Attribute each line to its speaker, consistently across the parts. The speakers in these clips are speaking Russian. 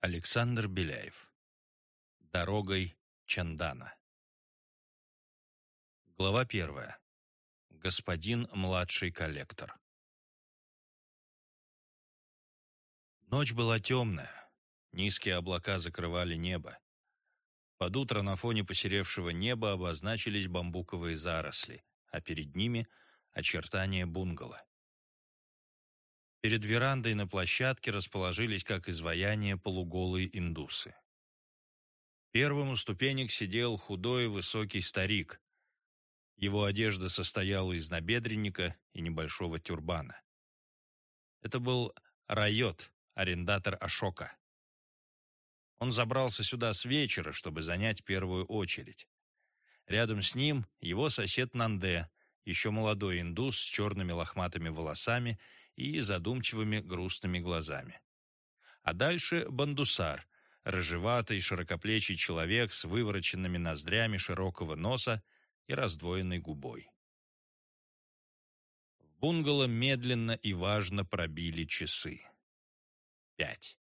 Speaker 1: Александр Беляев. Дорогой Чандана. Глава первая. Господин младший коллектор. Ночь была темная. Низкие облака закрывали небо. Под утро на фоне посеревшего неба обозначились бамбуковые заросли, а перед ними — очертания бунгало. Перед верандой на площадке расположились, как изваяние, полуголые индусы. Первым у ступенек сидел худой высокий старик. Его одежда состояла из набедренника и небольшого тюрбана. Это был Райот, арендатор Ашока. Он забрался сюда с вечера, чтобы занять первую очередь. Рядом с ним его сосед Нанде, еще молодой индус с черными лохматыми волосами и задумчивыми грустными глазами. А дальше Бандусар, рыжеватый, широкоплечий человек с вывороченными ноздрями широкого носа и раздвоенной губой. В бунгало медленно и важно пробили часы. Пять.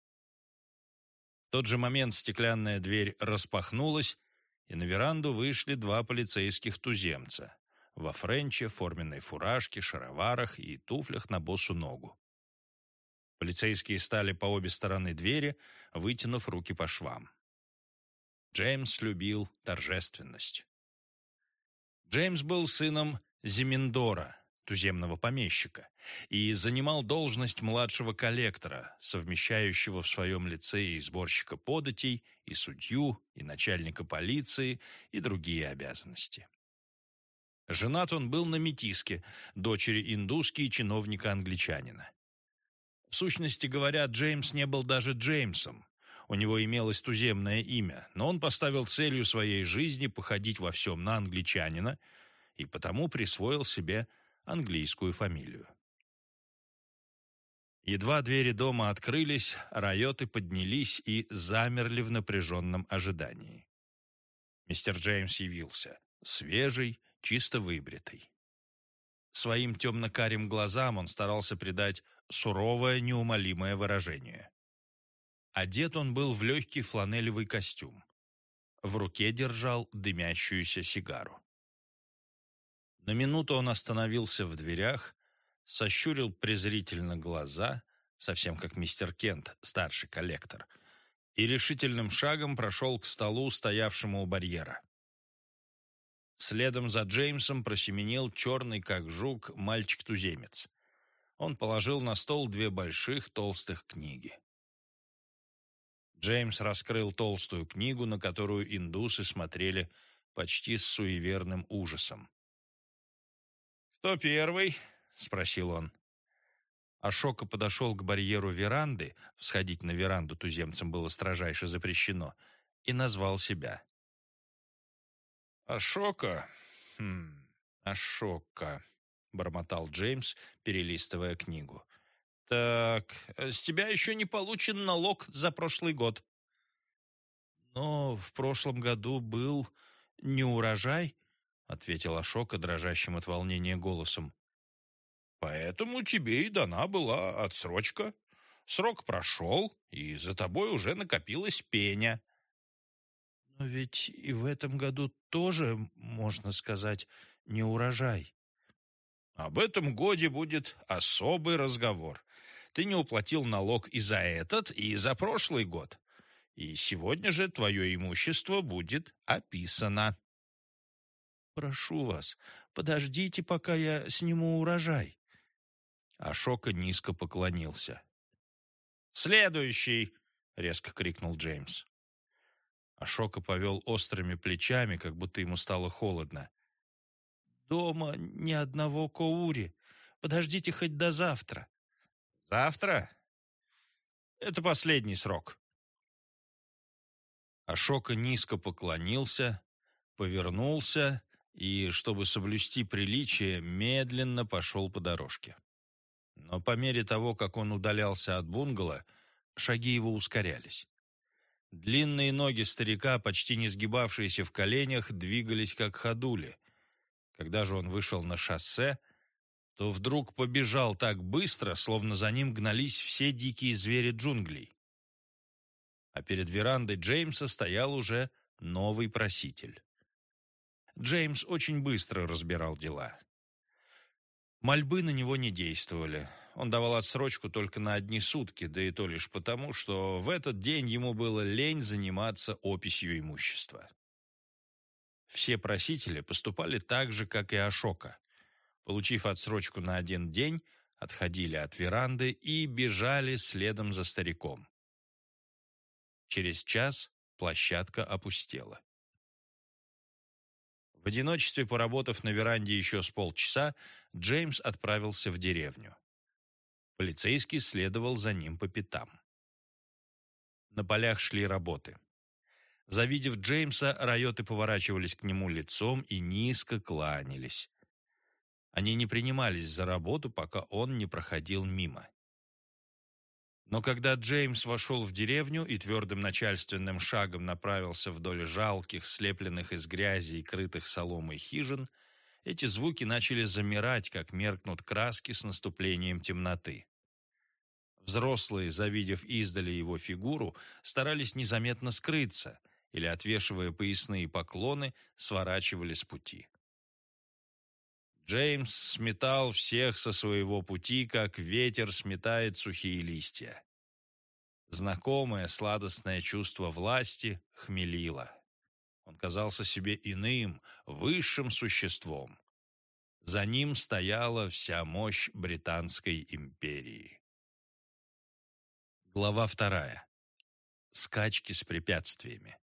Speaker 1: В тот же момент стеклянная дверь распахнулась, и на веранду вышли два полицейских туземца во френче, форменной фуражке, шароварах и туфлях на босу ногу. Полицейские стали по обе стороны двери, вытянув руки по швам. Джеймс любил торжественность. Джеймс был сыном Зиминдора, туземного помещика, и занимал должность младшего коллектора, совмещающего в своем лице и сборщика податей, и судью, и начальника полиции, и другие обязанности. Женат он был на метиске, дочери индуски и чиновника-англичанина. В сущности говоря, Джеймс не был даже Джеймсом. У него имелось туземное имя, но он поставил целью своей жизни походить во всем на англичанина и потому присвоил себе английскую фамилию. Едва двери дома открылись, райоты поднялись и замерли в напряженном ожидании. Мистер Джеймс явился, свежий, чисто выбритый. Своим темно-карим глазам он старался придать суровое, неумолимое выражение. Одет он был в легкий фланелевый костюм. В руке держал дымящуюся сигару. На минуту он остановился в дверях, сощурил презрительно глаза, совсем как мистер Кент, старший коллектор, и решительным шагом прошел к столу, стоявшему у барьера. Следом за Джеймсом просеменил черный, как жук, мальчик-туземец. Он положил на стол две больших толстых книги. Джеймс раскрыл толстую книгу, на которую индусы смотрели почти с суеверным ужасом. «Кто первый?» — спросил он. Ашока подошел к барьеру веранды, всходить на веранду туземцам было строжайше запрещено, и назвал себя. «Ашока? Хм, Ашока», — бормотал Джеймс, перелистывая книгу. «Так, с тебя еще не получен налог за прошлый год». «Но в прошлом году был не урожай», — ответил Ашока дрожащим от волнения голосом. «Поэтому тебе и дана была отсрочка. Срок прошел, и за тобой уже накопилась пеня». Но ведь и в этом году тоже, можно сказать, не урожай. Об этом годе будет особый разговор. Ты не уплатил налог и за этот, и за прошлый год. И сегодня же твое имущество будет описано. Прошу вас, подождите, пока я сниму урожай. Ашока низко поклонился. «Следующий!» — резко крикнул Джеймс. Ашока повел острыми плечами, как будто ему стало холодно. «Дома ни одного коури. Подождите хоть до завтра». «Завтра? Это последний срок». Ашока низко поклонился, повернулся и, чтобы соблюсти приличие, медленно пошел по дорожке. Но по мере того, как он удалялся от бунгало, шаги его ускорялись. Длинные ноги старика, почти не сгибавшиеся в коленях, двигались как ходули. Когда же он вышел на шоссе, то вдруг побежал так быстро, словно за ним гнались все дикие звери джунглей. а перед верандой Джеймса стоял уже новый проситель. Джеймс очень быстро разбирал дела. Мольбы на него не действовали. Он давал отсрочку только на одни сутки, да и то лишь потому, что в этот день ему было лень заниматься описью имущества. Все просители поступали так же, как и Ашока. Получив отсрочку на один день, отходили от веранды и бежали следом за стариком. Через час площадка опустела. В одиночестве, поработав на веранде еще с полчаса, Джеймс отправился в деревню. Полицейский следовал за ним по пятам. На полях шли работы. Завидев Джеймса, райоты поворачивались к нему лицом и низко кланялись. Они не принимались за работу, пока он не проходил мимо. Но когда Джеймс вошел в деревню и твердым начальственным шагом направился вдоль жалких, слепленных из грязи и крытых соломой хижин, эти звуки начали замирать, как меркнут краски с наступлением темноты. Взрослые, завидев издали его фигуру, старались незаметно скрыться или, отвешивая поясные поклоны, сворачивали с пути. Джеймс сметал всех со своего пути, как ветер сметает сухие листья. Знакомое сладостное чувство власти хмелило. Он казался себе иным, высшим существом. За ним стояла вся мощь Британской империи. Глава вторая. Скачки с препятствиями.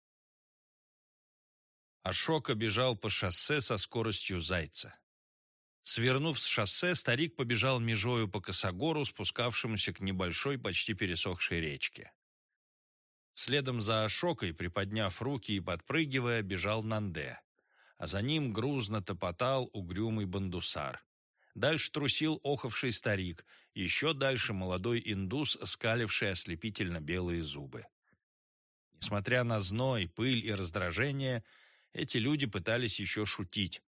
Speaker 1: Ашока бежал по шоссе со скоростью зайца. Свернув с шоссе, старик побежал межою по косогору, спускавшемуся к небольшой, почти пересохшей речке. Следом за Ашокой, приподняв руки и подпрыгивая, бежал Нанде, а за ним грузно топотал угрюмый бандусар. Дальше трусил охавший старик, еще дальше молодой индус, скаливший ослепительно белые зубы. Несмотря на зной, пыль и раздражение, эти люди пытались еще шутить.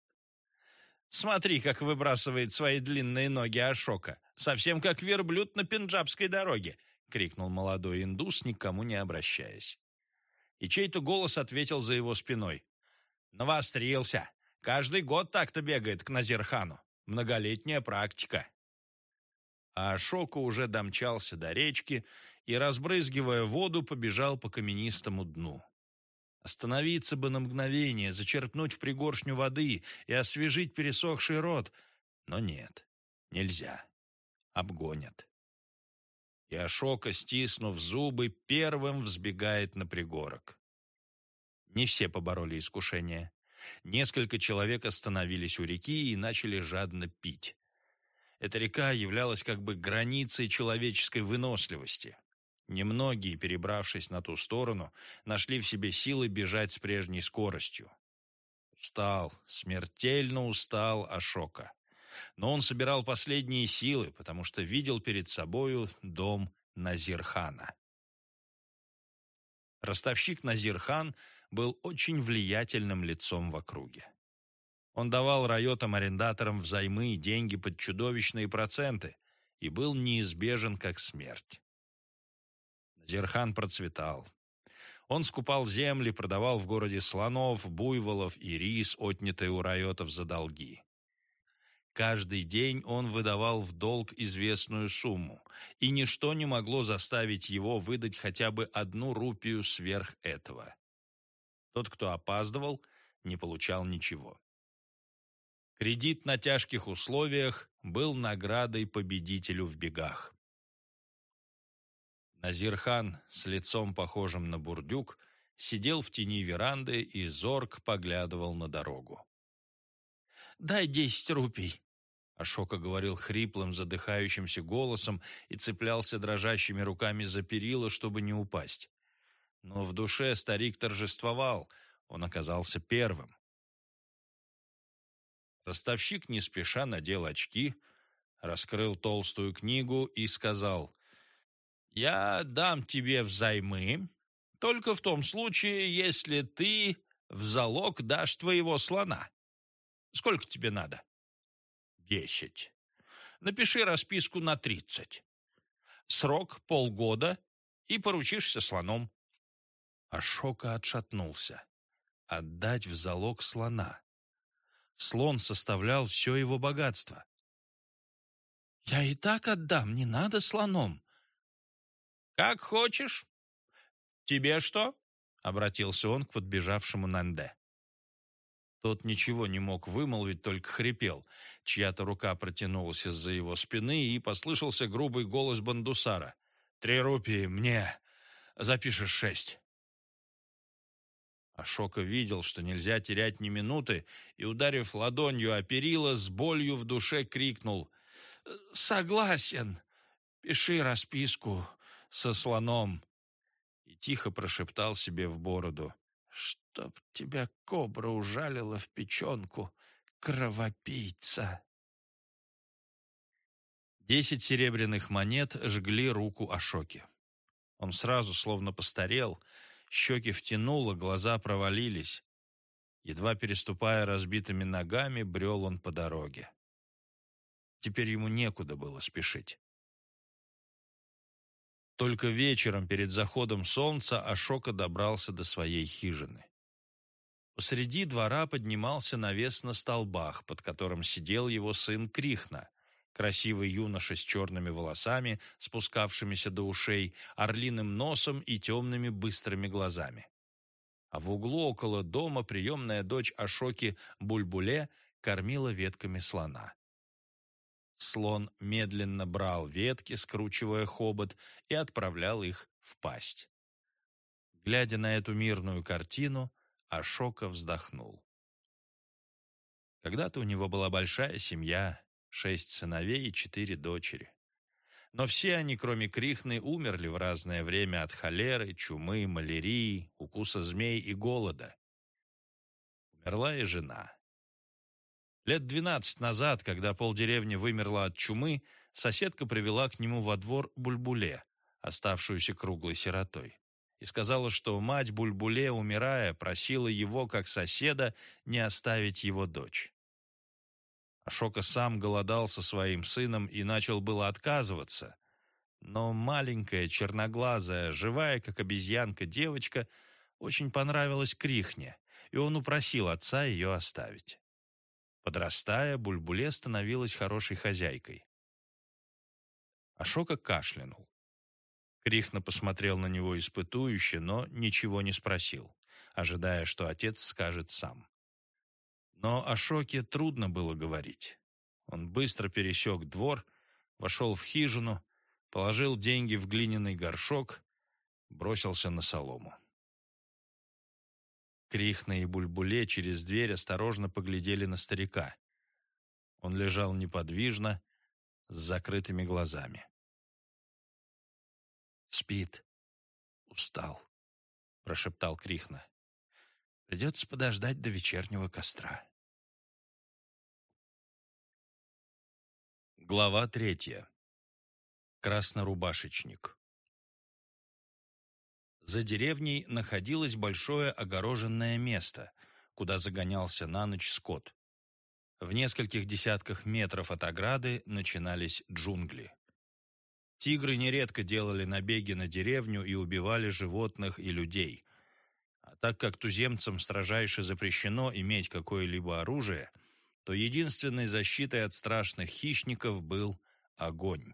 Speaker 1: Смотри, как выбрасывает свои длинные ноги Ашока. Совсем как верблюд на пенджабской дороге!» — крикнул молодой индус, никому не обращаясь. И чей-то голос ответил за его спиной. «Навострился! Каждый год так-то бегает к Назирхану. Многолетняя практика!» А Ашока уже домчался до речки и, разбрызгивая воду, побежал по каменистому дну. Остановиться бы на мгновение, зачерпнуть в пригоршню воды и освежить пересохший рот. Но нет, нельзя. Обгонят. И Ашока, стиснув зубы, первым взбегает на пригорок. Не все побороли искушение. Несколько человек остановились у реки и начали жадно пить. Эта река являлась как бы границей человеческой выносливости. Немногие, перебравшись на ту сторону, нашли в себе силы бежать с прежней скоростью. Устал, смертельно устал Ашока. Но он собирал последние силы, потому что видел перед собою дом Назирхана. Ростовщик Назирхан был очень влиятельным лицом в округе. Он давал райотам-арендаторам взаймы и деньги под чудовищные проценты и был неизбежен как смерть. Зерхан процветал. Он скупал земли, продавал в городе слонов, буйволов и рис, отнятый у райотов за долги. Каждый день он выдавал в долг известную сумму, и ничто не могло заставить его выдать хотя бы одну рупию сверх этого. Тот, кто опаздывал, не получал ничего. Кредит на тяжких условиях был наградой победителю в бегах. Назирхан с лицом похожим на бурдюк сидел в тени веранды и зорк поглядывал на дорогу. «Дай десять рупий!» Ашока говорил хриплым, задыхающимся голосом и цеплялся дрожащими руками за перила, чтобы не упасть. Но в душе старик торжествовал, он оказался первым. Ростовщик не спеша надел очки, раскрыл толстую книгу и сказал я дам тебе взаймы, только в том случае, если ты в залог дашь твоего слона. Сколько тебе надо? Десять. Напиши расписку на тридцать. Срок полгода и поручишься слоном. Ашока отшатнулся. Отдать в залог слона. Слон составлял все его богатство. «Я и так отдам, не надо слоном». «Как хочешь. Тебе что?» — обратился он к подбежавшему Нанде. Тот ничего не мог вымолвить, только хрипел. Чья-то рука протянулась из-за его спины, и послышался грубый голос Бандусара. «Три рупии мне. Запишешь шесть». Ашока видел, что нельзя терять ни минуты, и, ударив ладонью о перила, с болью в душе крикнул «Согласен! Пиши расписку со слоном!» И тихо прошептал себе в бороду «Чтоб тебя кобра ужалила в печенку, кровопийца!» Десять серебряных монет жгли руку Ашоки. Он сразу словно постарел, щеки втянуло, глаза провалились. Едва переступая разбитыми ногами, брел он по дороге. Теперь ему некуда было спешить. Только вечером перед заходом солнца Ашока добрался до своей хижины. Посреди двора поднимался навес на столбах, под которым сидел его сын Крихна, красивый юноша с черными волосами, спускавшимися до ушей, орлиным носом и темными быстрыми глазами. А в углу около дома приемная дочь Ашоки Бульбуле кормила ветками слона. Слон медленно брал ветки, скручивая хобот, и отправлял их в пасть. Глядя на эту мирную картину, Ашока вздохнул. Когда-то у него была большая семья, шесть сыновей и четыре дочери. Но все они, кроме Крихны, умерли в разное время от холеры, чумы, малярии, укуса змей и голода. Умерла и жена. Лет двенадцать назад, когда полдеревни вымерла от чумы, соседка привела к нему во двор Бульбуле, оставшуюся круглой сиротой, и сказала, что мать Бульбуле, умирая, просила его, как соседа, не оставить его дочь. Ашока сам голодал со своим сыном и начал было отказываться, но маленькая, черноглазая, живая, как обезьянка девочка, очень понравилась Крихне, и он упросил отца ее оставить. Подрастая, Бульбуле становилась хорошей хозяйкой. Ашока кашлянул. Крихна посмотрел на него испытующе, но ничего не спросил, ожидая, что отец скажет сам. Но Ашоке трудно было говорить. Он быстро пересек двор, вошел в хижину, положил деньги в глиняный горшок, бросился на солому. Крихна и Бульбуле через дверь осторожно поглядели на старика. Он лежал неподвижно, с закрытыми глазами. «Спит. Устал», — прошептал Крихна. «Придется подождать до вечернего костра». Глава третья. Краснорубашечник. За деревней находилось большое огороженное место, куда загонялся на ночь скот. В нескольких десятках метров от ограды начинались джунгли. Тигры нередко делали набеги на деревню и убивали животных и людей. А так как туземцам строжайше запрещено иметь какое-либо оружие, то единственной защитой от страшных хищников был огонь.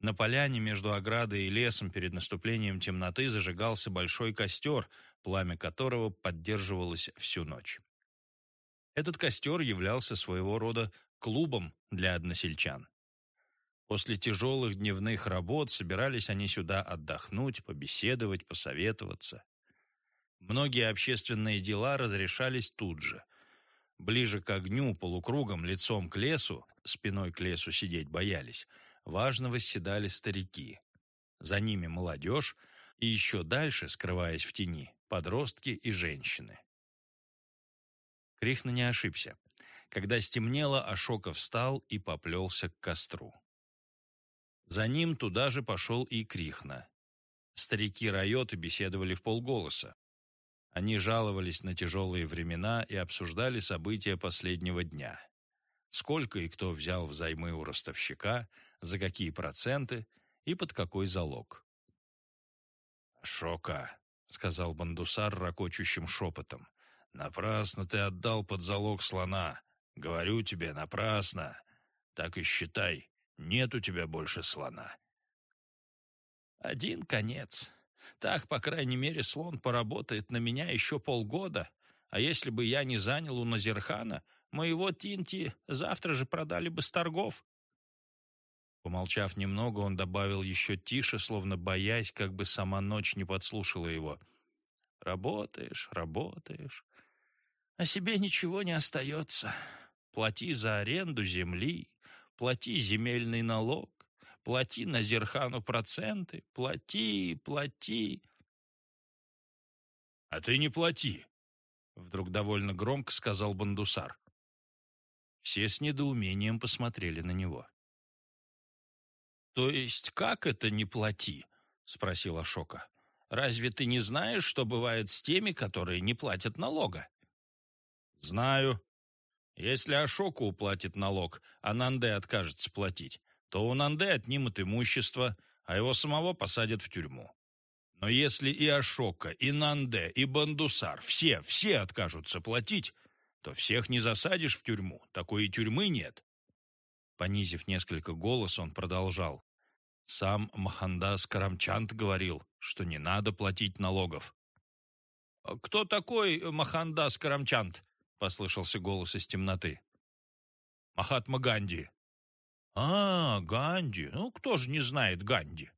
Speaker 1: На поляне между оградой и лесом перед наступлением темноты зажигался большой костер, пламя которого поддерживалось всю ночь. Этот костер являлся своего рода клубом для односельчан. После тяжелых дневных работ собирались они сюда отдохнуть, побеседовать, посоветоваться. Многие общественные дела разрешались тут же. Ближе к огню, полукругом, лицом к лесу, спиной к лесу сидеть боялись – важно восседали старики. За ними молодежь, и еще дальше, скрываясь в тени, подростки и женщины. Крихна не ошибся. Когда стемнело, Ашока встал и поплелся к костру. За ним туда же пошел и Крихна. Старики Райоты беседовали в полголоса. Они жаловались на тяжелые времена и обсуждали события последнего дня. Сколько и кто взял взаймы у ростовщика, за какие проценты и под какой залог. «Шока», — сказал Бандусар ракочущим шепотом, — «напрасно ты отдал под залог слона. Говорю тебе, напрасно. Так и считай, нет у тебя больше слона».
Speaker 2: «Один конец. Так, по крайней мере, слон поработает на меня еще полгода, а если бы я не занял у Назирхана, моего Тинти завтра же продали бы с торгов».
Speaker 1: Помолчав немного, он добавил еще тише, словно боясь, как бы сама ночь не подслушала его. «Работаешь, работаешь, а себе ничего не остается. Плати за аренду земли, плати земельный налог, плати на Зерхану проценты, плати, плати». «А ты не плати», — вдруг довольно громко сказал Бандусар. Все с недоумением посмотрели на него.
Speaker 2: «То есть как это не плати?» — спросил Ашока. «Разве ты не знаешь, что бывает с теми, которые не платят налога?»
Speaker 1: «Знаю. Если Ашоку уплатит налог, а Нанде откажется платить, то у Нанде отнимут имущество, а его самого посадят в тюрьму. Но если и Ашока, и Нанде, и Бандусар, все, все откажутся платить, то всех не засадишь в тюрьму, такой и тюрьмы нет. Понизив несколько голос, он продолжал. Сам Махандас Карамчанд говорил, что не надо платить налогов.
Speaker 2: «Кто такой Махандас Карамчанд?» — послышался голос из темноты.
Speaker 1: «Махатма Ганди».
Speaker 2: «А, Ганди. Ну, кто же не знает Ганди?»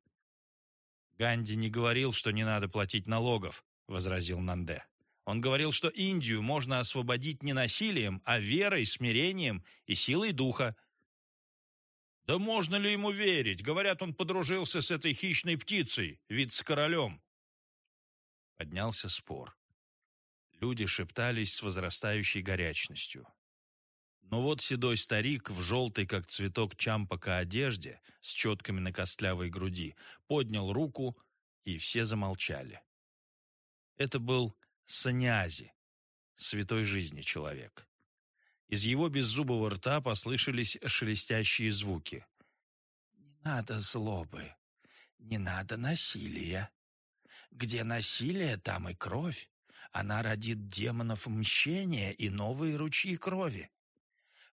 Speaker 1: «Ганди не говорил, что не надо платить налогов», — возразил Нанде. «Он говорил, что Индию можно освободить не насилием, а верой, смирением и силой духа.
Speaker 2: Да можно ли ему верить? Говорят, он подружился с этой хищной птицей, вице-королем.
Speaker 1: Поднялся спор. Люди шептались с возрастающей горячностью. Но вот седой старик в желтой, как цветок чампака, одежде, с четками на костлявой груди, поднял руку, и все замолчали. Это был санязи, святой жизни человек. Из его беззубого рта послышались шелестящие звуки.
Speaker 3: «Не надо злобы, не надо насилия. Где насилие, там и кровь. Она родит демонов мщения и новые ручьи крови.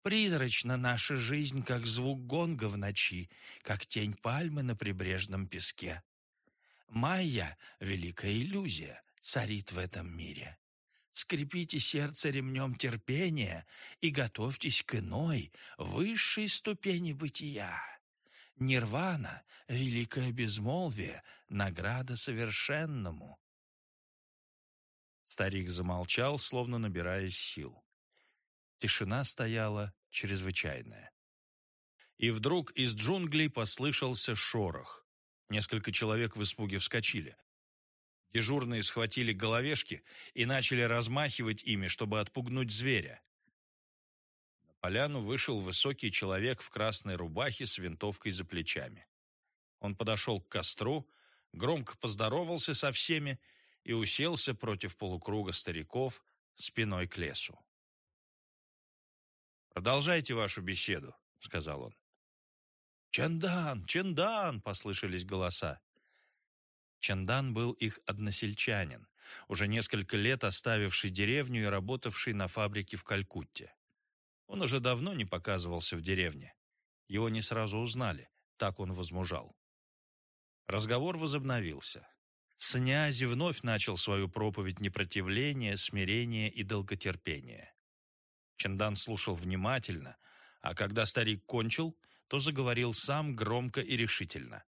Speaker 3: Призрачна наша жизнь, как звук гонга в ночи, как тень пальмы на прибрежном песке. Майя — великая иллюзия, царит в этом мире. Скрепите сердце ремнем терпения и готовьтесь к иной, высшей ступени бытия. Нирвана — великое безмолвие, награда совершенному.
Speaker 1: Старик замолчал, словно набираясь сил. Тишина стояла чрезвычайная. И вдруг из джунглей послышался шорох. Несколько человек в испуге вскочили. Дежурные схватили головешки и начали размахивать ими, чтобы отпугнуть зверя. На поляну вышел высокий человек в красной рубахе с винтовкой за плечами. Он подошел к костру, громко поздоровался со всеми и уселся против полукруга стариков спиной к лесу. «Продолжайте вашу беседу», — сказал он.
Speaker 2: «Чандан! Чандан!» — послышались голоса.
Speaker 1: Чандан был их односельчанин, уже несколько лет оставивший деревню и работавший на фабрике в Калькутте. Он уже давно не показывался в деревне. Его не сразу узнали, так он возмужал. Разговор возобновился. Снязи вновь начал свою проповедь непротивления, смирения и долготерпения. Чандан слушал внимательно, а когда старик кончил, то заговорил сам громко и решительно.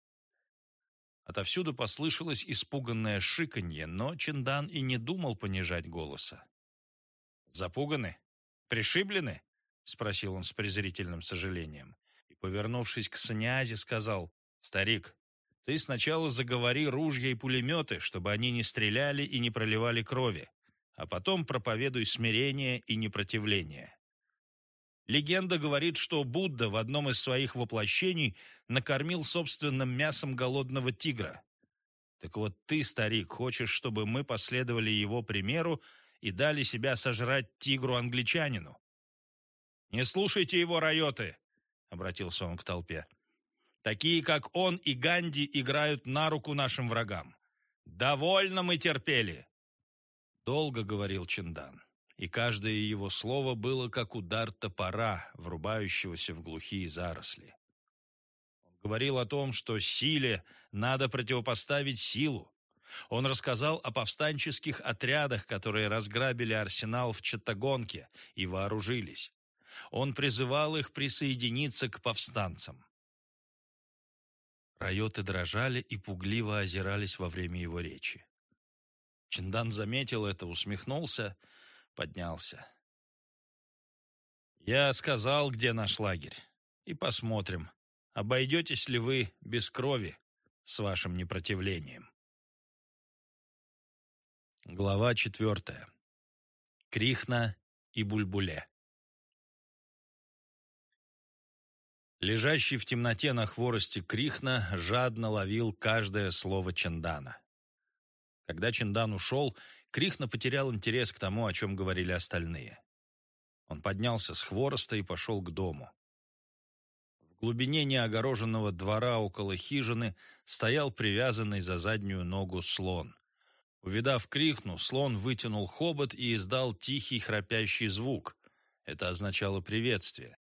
Speaker 1: Отовсюду послышалось испуганное шиканье, но Чиндан и не думал понижать голоса. «Запуганы? Пришиблены?» — спросил он с презрительным сожалением. И, повернувшись к Снязе, сказал, «Старик, ты сначала заговори ружья и пулеметы, чтобы они не стреляли и не проливали крови, а потом проповедуй смирение и непротивление. Легенда говорит, что Будда в одном из своих воплощений накормил собственным мясом голодного тигра. Так вот ты, старик, хочешь, чтобы мы последовали его примеру и дали себя сожрать тигру-англичанину? «Не слушайте его, райоты!» — обратился он к толпе. «Такие, как он и Ганди, играют на руку нашим врагам. Довольно мы терпели!» Долго говорил Чиндан, и каждое его слово было как удар топора, врубающегося в глухие заросли. Он говорил о том, что силе надо противопоставить силу. Он рассказал о повстанческих отрядах, которые разграбили арсенал в Чаттагонке и вооружились. Он призывал их присоединиться к повстанцам. Райоты дрожали и пугливо озирались во время его речи. Чиндан заметил это, усмехнулся, поднялся. «Я сказал, где наш лагерь, и посмотрим, обойдетесь ли вы без крови с вашим непротивлением». Глава четвертая. Крихна и Бульбуле. Лежащий в темноте на хворосте Крихна жадно ловил каждое слово Чендана. Когда Чендан ушел, Крихна потерял интерес к тому, о чем говорили остальные. Он поднялся с хвороста и пошел к дому. В глубине неогороженного двора около хижины стоял привязанный за заднюю ногу слон. Увидав Крихну, слон вытянул хобот и издал тихий храпящий звук. Это означало приветствие.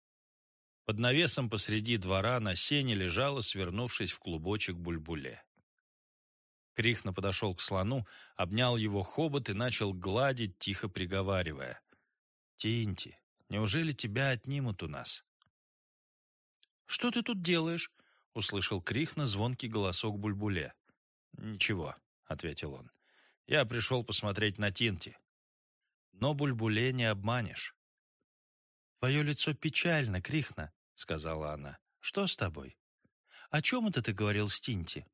Speaker 1: Под навесом посреди двора на сене лежала, свернувшись в клубочек бульбуле. Крихна подошел к слону, обнял его хобот и начал гладить, тихо приговаривая. «Тинти, неужели тебя отнимут у нас?» «Что ты тут делаешь?» — услышал Крихна звонкий голосок бульбуле. «Ничего», — ответил он. «Я пришел посмотреть на Тинти». «Но бульбуле не обманешь». «Твое лицо печально, Крихна», — сказала она. «Что с тобой? О чем это ты говорил с Тинти?»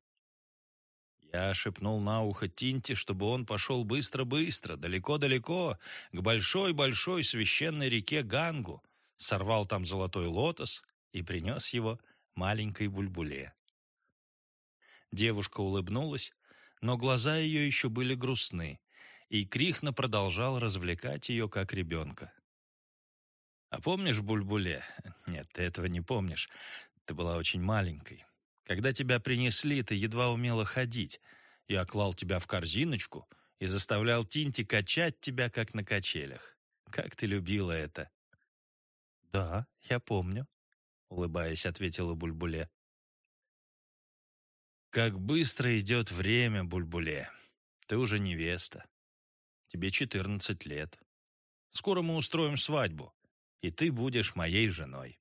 Speaker 1: Я шепнул на ухо Тинти, чтобы он пошел быстро-быстро, далеко-далеко, к большой-большой священной реке Гангу, сорвал там золотой лотос и принес его маленькой бульбуле. Девушка улыбнулась, но глаза ее еще были грустны, и Крихна продолжал развлекать ее, как ребенка. А помнишь Бульбуле? Нет, ты этого не помнишь. Ты была очень маленькой. Когда тебя принесли, ты едва умела ходить. Я клал тебя в корзиночку и заставлял Тинти качать тебя, как на качелях. Как ты любила это!» «Да, я помню», — улыбаясь, ответила Бульбуле. «Как быстро идет время, Бульбуле. Ты уже невеста. Тебе четырнадцать лет. Скоро мы устроим свадьбу и ты будешь моей женой».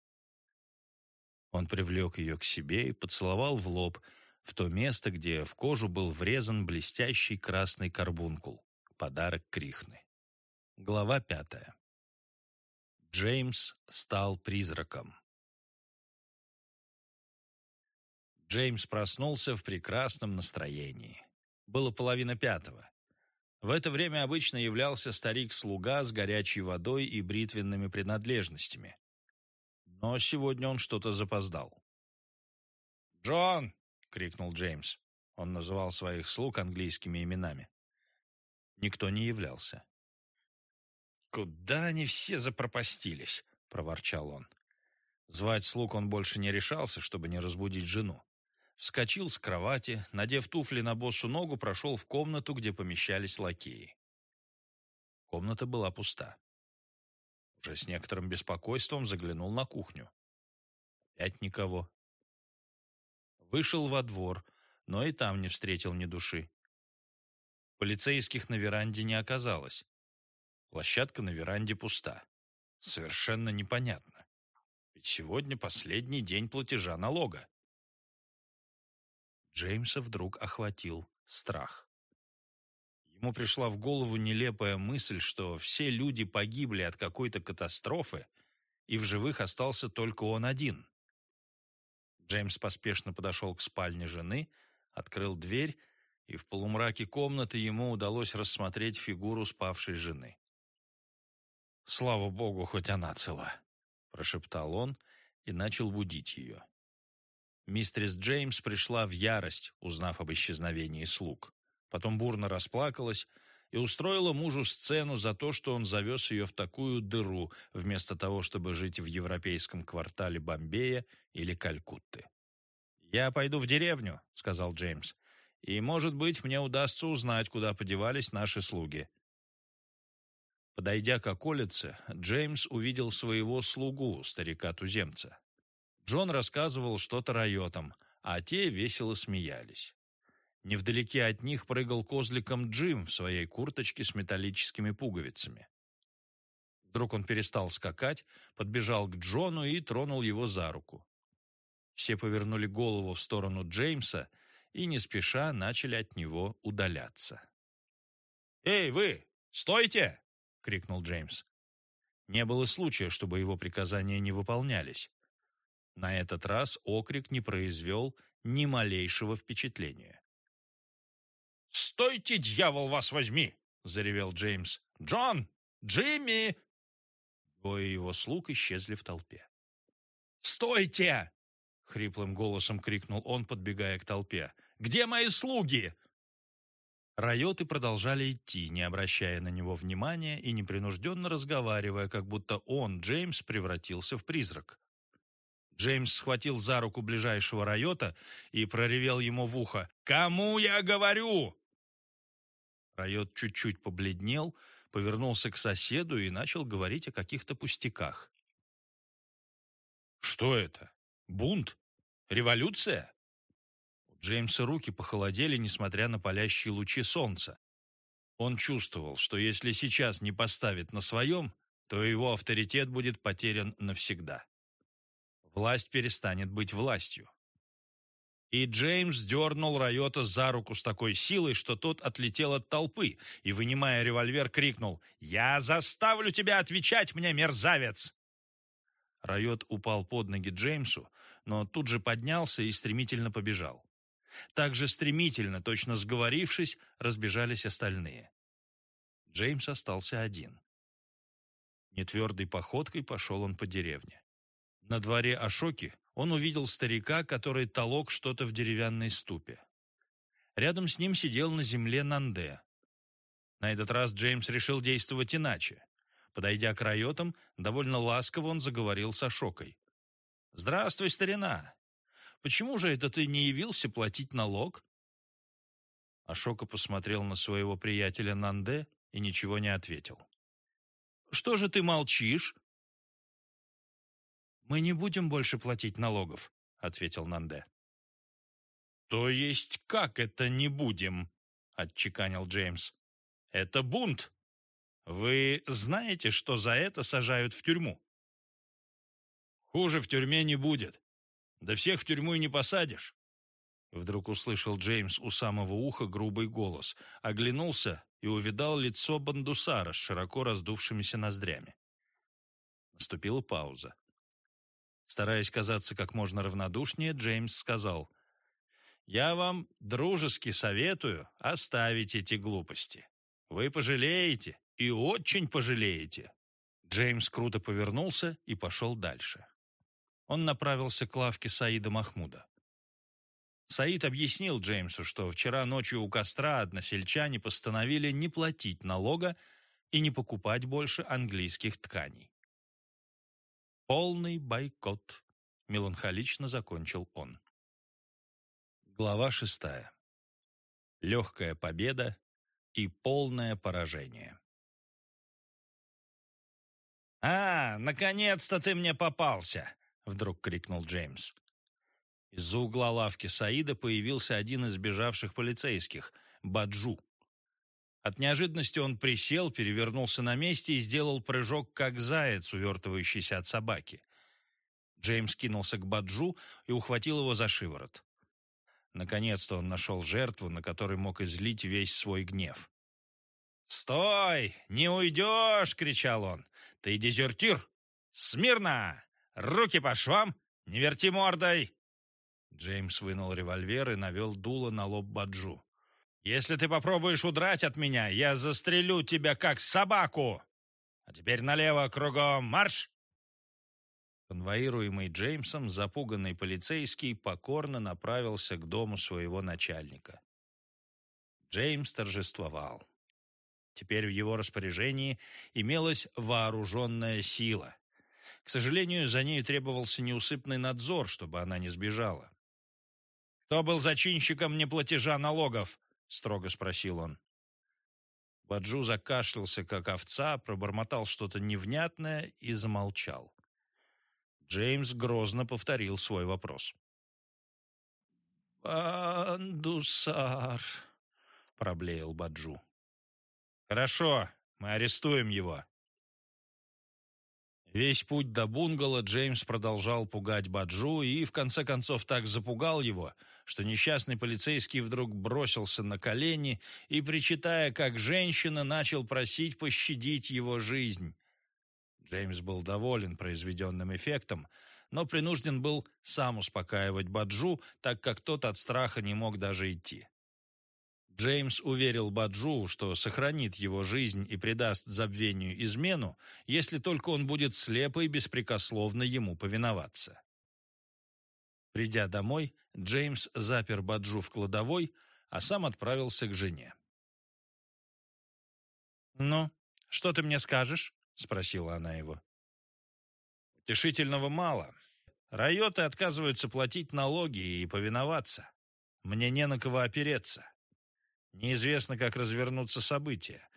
Speaker 1: Он привлек ее к себе и поцеловал в лоб, в то место, где в кожу был врезан блестящий красный карбункул, подарок Крихны. Глава пятая. Джеймс стал призраком. Джеймс проснулся в прекрасном настроении. Было половина пятого. В это время обычно являлся старик-слуга с горячей водой и бритвенными принадлежностями. Но сегодня он что-то запоздал. «Джон!» — крикнул Джеймс. Он называл своих слуг английскими именами. Никто не являлся. «Куда они все запропастились?» — проворчал он. Звать слуг он больше не решался, чтобы не разбудить жену вскочил с кровати, надев туфли на босу ногу, прошел в комнату, где помещались лакеи. Комната была пуста. Уже с некоторым беспокойством заглянул на кухню. Опять никого. Вышел во двор, но и там не встретил ни души. Полицейских на веранде не оказалось. Площадка на веранде пуста. Совершенно непонятно. Ведь сегодня последний день платежа налога. Джеймса вдруг охватил страх. Ему пришла в голову нелепая мысль, что все люди погибли от какой-то катастрофы, и в живых остался только он один. Джеймс поспешно подошел к спальне жены, открыл дверь, и в полумраке комнаты ему удалось рассмотреть фигуру спавшей жены. «Слава богу, хоть она цела», — прошептал он и начал будить ее. Мистерис Джеймс пришла в ярость, узнав об исчезновении слуг. Потом бурно расплакалась и устроила мужу сцену за то, что он завез ее в такую дыру, вместо того, чтобы жить в европейском квартале Бомбея или Калькутты. «Я пойду в деревню», — сказал Джеймс, И, может быть, мне удастся узнать, куда подевались наши слуги. Подойдя к околице, Джеймс увидел своего слугу, старика-туземца. Джон рассказывал что-то райотам, а те весело смеялись. Невдалеке от них прыгал козликом Джим в своей курточке с металлическими пуговицами. Вдруг он перестал скакать, подбежал к Джону и тронул его за руку. Все повернули голову в сторону Джеймса и не спеша начали от него удаляться. «Эй, вы! Стойте!» — крикнул Джеймс. Не было случая, чтобы его приказания не выполнялись. На этот раз окрик не произвел ни малейшего впечатления. «Стойте, дьявол, вас возьми!» — заревел Джеймс. «Джон! Джимми!» Двое его слуг исчезли в толпе. «Стойте!» — хриплым голосом крикнул он, подбегая к толпе. «Где мои слуги?» Райоты продолжали идти, не обращая на него внимания и непринужденно разговаривая, как будто он, Джеймс, превратился в призрак. Джеймс схватил за руку ближайшего Райота и проревел ему в ухо «Кому я говорю?» Райот чуть-чуть побледнел, повернулся к соседу и начал говорить о каких-то пустяках. «Что это? Бунт? Революция?» У Джеймса руки похолодели, несмотря на палящие лучи солнца. Он чувствовал, что если сейчас не поставит на своем, то его авторитет будет потерян навсегда власть перестанет быть властью. И Джеймс дернул Райота за руку с такой силой, что тот отлетел от толпы и, вынимая револьвер, крикнул «Я заставлю тебя отвечать мне, мерзавец!» Райот упал под ноги Джеймсу, но тут же поднялся и стремительно побежал. Так же стремительно, точно сговорившись, разбежались остальные. Джеймс остался один. Нетвердой походкой пошел он по деревне. На дворе Ашоки он увидел старика, который толок что-то в деревянной ступе. Рядом с ним сидел на земле Нанде. На этот раз Джеймс решил действовать иначе. Подойдя к райотам, довольно ласково он заговорил с Ашокой. «Здравствуй, старина! Почему же это ты не явился платить налог?» Ашока посмотрел на своего приятеля Нанде и ничего не ответил. «Что же ты молчишь?» «Мы не будем больше платить налогов», — ответил Нанде. «То есть как это не будем?» — отчеканил Джеймс. «Это бунт. Вы знаете, что за это сажают в тюрьму?» «Хуже в тюрьме не будет. Да всех в тюрьму и не посадишь». Вдруг услышал Джеймс у самого уха грубый голос, оглянулся и увидал лицо Бандусара с широко раздувшимися ноздрями. Наступила пауза. Стараясь казаться как можно равнодушнее, Джеймс сказал, «Я вам дружески советую оставить эти глупости. Вы пожалеете и очень пожалеете». Джеймс круто повернулся и пошел дальше. Он направился к лавке Саида Махмуда. Саид объяснил Джеймсу, что вчера ночью у костра односельчане постановили не платить налога и не покупать больше английских тканей. Полный бойкот, меланхолично закончил он. Глава шестая. Легкая победа и полное поражение. «А, наконец-то ты мне попался!» — вдруг крикнул Джеймс. Из-за угла лавки Саида появился один из бежавших полицейских — Баджу. От неожиданности он присел, перевернулся на месте и сделал прыжок, как заяц, увертывающийся от собаки. Джеймс кинулся к Баджу и ухватил его за шиворот. Наконец-то он нашел жертву, на которой мог излить весь свой гнев. «Стой! Не уйдешь!» — кричал он. «Ты дезертир! Смирно! Руки по швам! Не верти мордой!» Джеймс вынул револьвер и навел дуло на лоб Баджу. Если ты попробуешь удрать от меня, я застрелю тебя как собаку. А теперь налево кругом марш!» Конвоируемый Джеймсом, запуганный полицейский покорно направился к дому своего начальника. Джеймс торжествовал. Теперь в его распоряжении имелась вооруженная сила. К сожалению, за нею требовался неусыпный надзор, чтобы она не сбежала. «Кто был зачинщиком неплатежа налогов?» — строго спросил он.
Speaker 2: Баджу закашлялся, как овца, пробормотал что-то невнятное и замолчал. Джеймс грозно повторил свой вопрос.
Speaker 3: «Бандусар», — проблеял Баджу.
Speaker 1: «Хорошо, мы арестуем его».
Speaker 2: Весь путь до бунгало Джеймс продолжал пугать Баджу и, в конце концов, так запугал его, что несчастный полицейский вдруг бросился на колени и, причитая как женщина, начал просить пощадить его жизнь. Джеймс был доволен произведенным эффектом, но принужден был сам успокаивать Баджу, так как тот от страха не мог даже идти. Джеймс уверил Баджу, что сохранит его жизнь и придаст забвению измену, если только он будет слепо и беспрекословно ему повиноваться. Придя домой, Джеймс запер Баджу в кладовой, а сам отправился к жене.
Speaker 1: «Ну, что ты мне скажешь?» — спросила она его. «Утешительного мало. Райоты отказываются платить налоги и повиноваться. Мне не на кого опереться. Неизвестно, как развернутся события.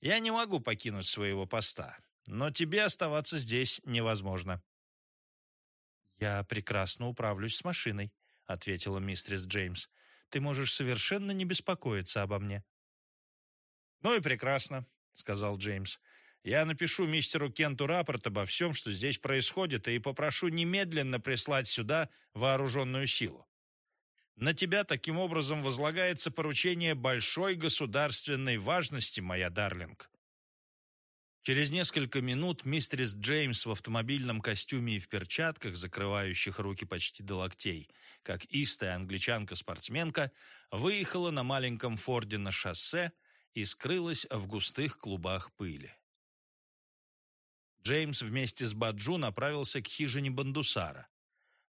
Speaker 1: Я не могу покинуть своего поста, но тебе оставаться здесь невозможно».
Speaker 3: «Я прекрасно управлюсь с машиной», — ответила мистерис Джеймс. «Ты можешь совершенно не беспокоиться обо мне».
Speaker 1: «Ну и прекрасно», — сказал Джеймс. «Я напишу мистеру Кенту рапорт обо всем, что здесь происходит, и попрошу немедленно прислать сюда вооруженную силу. На тебя таким образом возлагается поручение большой государственной важности, моя Дарлинг.
Speaker 2: Через несколько минут мистерис Джеймс в автомобильном костюме и в перчатках, закрывающих руки почти до локтей, как истая англичанка-спортсменка, выехала на маленьком форде на шоссе и скрылась в густых клубах пыли. Джеймс вместе с Баджу направился к хижине Бандусара.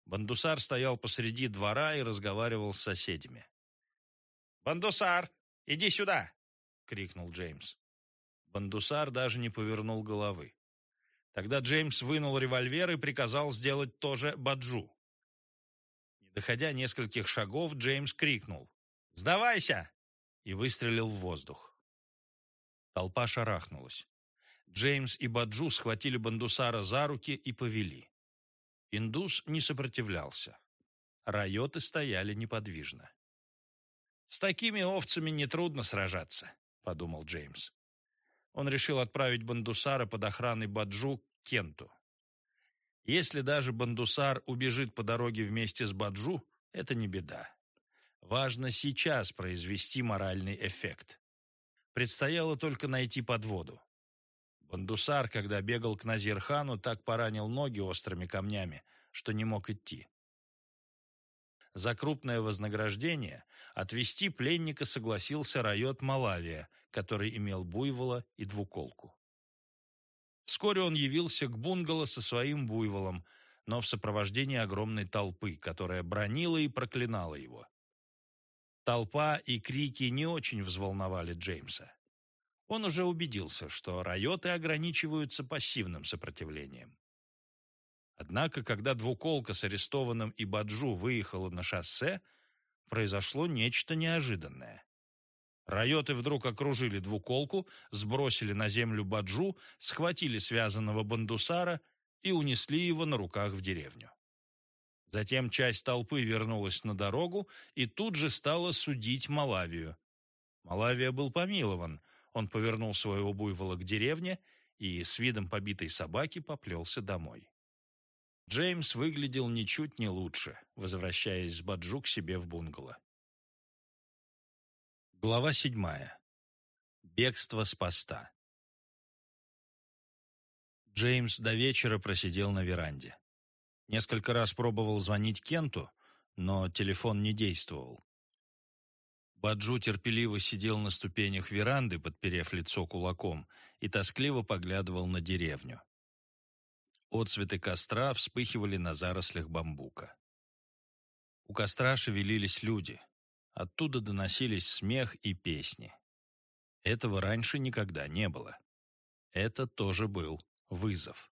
Speaker 2: Бандусар стоял посреди двора и разговаривал с соседями.
Speaker 1: «Бандусар, иди сюда!» — крикнул Джеймс.
Speaker 2: Бандусар даже не повернул головы. Тогда Джеймс вынул револьвер и приказал сделать то же Баджу. Не доходя нескольких шагов, Джеймс крикнул «Сдавайся!» и выстрелил в воздух. Толпа шарахнулась. Джеймс и Баджу схватили Бандусара за руки и повели. Индус не сопротивлялся. Райоты стояли неподвижно.
Speaker 1: «С такими овцами нетрудно сражаться», — подумал Джеймс. Он решил отправить Бандусара под охраной Баджу к Кенту.
Speaker 2: Если даже Бандусар убежит по дороге вместе с Баджу, это не беда. Важно сейчас произвести моральный эффект. Предстояло только найти подводу. Бандусар, когда бегал к Назирхану, так поранил ноги острыми камнями, что не мог идти. За крупное вознаграждение отвести пленника согласился Райот Малавия, который имел буйвола и двуколку. Вскоре он явился к бунгало со своим буйволом, но в сопровождении огромной толпы, которая бронила и проклинала его. Толпа и крики не очень взволновали Джеймса. Он уже убедился, что райоты ограничиваются пассивным сопротивлением. Однако, когда двуколка с арестованным и Баджу выехала на шоссе, произошло нечто неожиданное. Райоты вдруг окружили двуколку, сбросили на землю Баджу, схватили связанного бандусара и унесли его на руках в деревню. Затем часть толпы вернулась на дорогу и тут же стала судить Малавию. Малавия был помилован – он повернул своего буйвола к деревне и с видом побитой собаки поплелся домой. Джеймс выглядел ничуть не лучше, возвращаясь с Баджу к себе в бунгало. Глава седьмая. Бегство с поста. Джеймс до вечера просидел на веранде. Несколько раз пробовал звонить Кенту, но телефон не действовал. Баджу терпеливо сидел на ступенях веранды, подперев лицо кулаком, и тоскливо поглядывал на деревню. Отцветы костра вспыхивали на зарослях бамбука. У костра шевелились люди. Оттуда доносились смех и песни. Этого раньше никогда не было. Это тоже был вызов.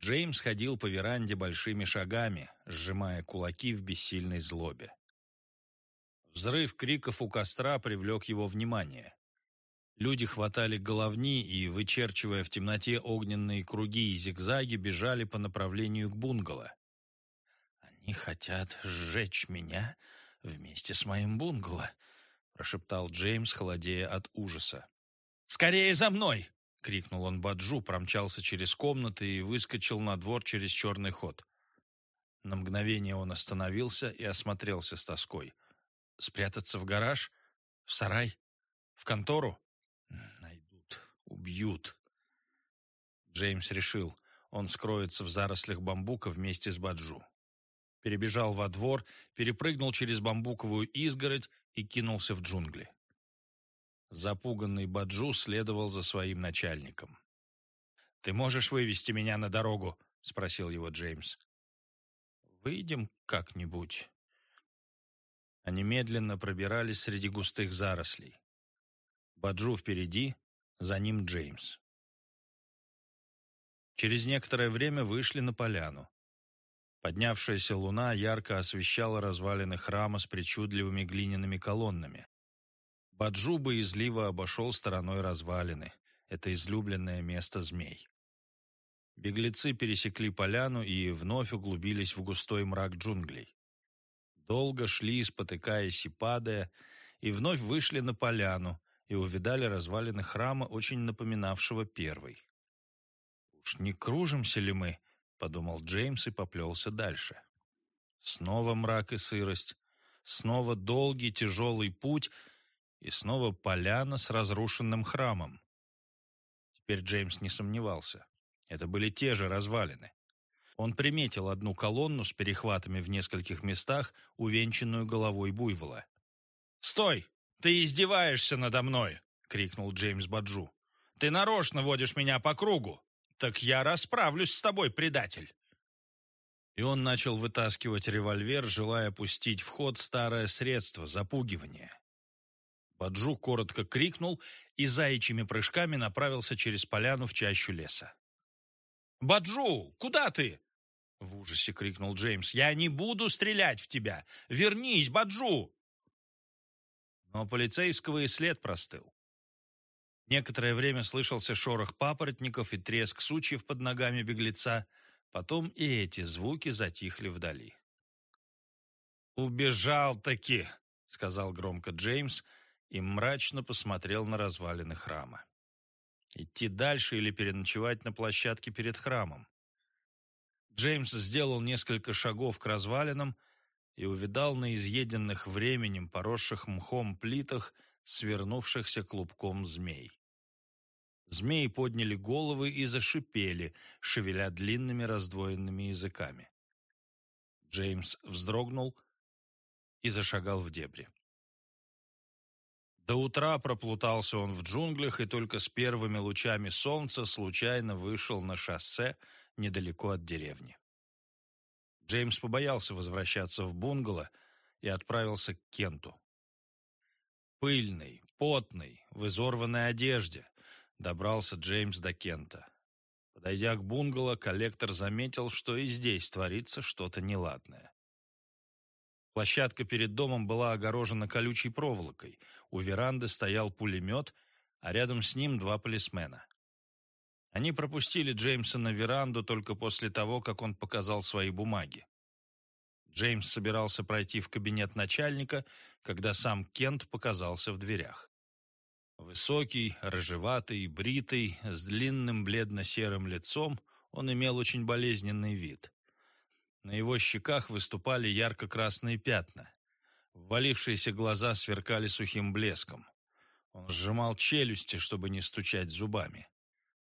Speaker 1: Джеймс ходил по веранде большими шагами, сжимая кулаки в бессильной злобе. Взрыв криков у костра привлек его внимание. Люди хватали головни и, вычерчивая в темноте огненные круги и зигзаги, бежали по направлению к бунгало.
Speaker 3: «Они хотят сжечь меня вместе с моим бунгало», — прошептал Джеймс, холодея от ужаса.
Speaker 1: «Скорее за мной!» — крикнул он Баджу, промчался через комнаты и выскочил на двор через черный ход. На мгновение он остановился и осмотрелся с тоской. Спрятаться в гараж? В сарай? В контору? Найдут, убьют. Джеймс решил, он скроется в зарослях бамбука вместе с Баджу. Перебежал во двор, перепрыгнул через бамбуковую изгородь и кинулся в джунгли. Запуганный Баджу следовал за своим начальником. «Ты можешь вывести меня на дорогу?» — спросил его Джеймс.
Speaker 3: «Выйдем как-нибудь».
Speaker 1: Они медленно пробирались среди густых зарослей. Баджу впереди, за ним Джеймс. Через некоторое время вышли на поляну. Поднявшаяся луна ярко освещала развалины храма с причудливыми глиняными колоннами. Баджу боязливо обошел стороной развалины. Это излюбленное место змей. Беглецы пересекли поляну и вновь углубились в густой мрак джунглей. Долго шли, спотыкаясь и падая, и вновь вышли на поляну и увидали развалины храма, очень напоминавшего первый. «Уж не кружимся ли мы?» — подумал Джеймс и поплелся дальше. Снова мрак и сырость, снова долгий тяжелый путь и снова поляна с разрушенным храмом. Теперь Джеймс не сомневался. Это были те же развалины. Он приметил одну колонну с перехватами в нескольких местах, увенчанную головой буйвола. «Стой! Ты издеваешься надо мной!» — крикнул Джеймс Баджу. «Ты нарочно водишь меня по кругу! Так я расправлюсь с тобой, предатель!» И он начал вытаскивать револьвер, желая пустить в ход старое средство запугивания. Баджу коротко крикнул и заячьими прыжками направился через поляну в чащу леса. «Баджу, куда ты?» В ужасе крикнул Джеймс. «Я не буду стрелять в тебя! Вернись, Баджу!» Но полицейского и след простыл. Некоторое время слышался шорох папоротников и треск сучьев под ногами беглеца, потом и эти звуки затихли вдали. «Убежал-таки!» — сказал громко Джеймс и мрачно посмотрел на развалины храма. Идти дальше или переночевать на площадке перед храмом? Джеймс сделал несколько шагов к развалинам и увидал на изъеденных временем, поросших мхом плитах, свернувшихся клубком змей. Змеи подняли головы и зашипели, шевеля длинными раздвоенными языками. Джеймс вздрогнул и зашагал в дебри. До утра проплутался он в джунглях и только с первыми лучами солнца случайно вышел на шоссе, недалеко от деревни. Джеймс побоялся возвращаться в бунгало и отправился к Кенту. Пыльный, потный, в изорванной одежде добрался Джеймс до Кента. Подойдя к бунгало, коллектор заметил, что и здесь творится что-то неладное. Площадка перед домом была огорожена колючей проволокой, у веранды стоял пулемет, а рядом с ним два полисмена. Они пропустили Джеймса на веранду только после того, как он показал свои бумаги. Джеймс собирался пройти в кабинет начальника, когда сам Кент показался в дверях. Высокий, рыжеватый, бритый, с длинным бледно-серым лицом, он имел очень болезненный вид. На его щеках выступали ярко-красные пятна. Ввалившиеся глаза сверкали сухим блеском. Он сжимал челюсти, чтобы не стучать зубами.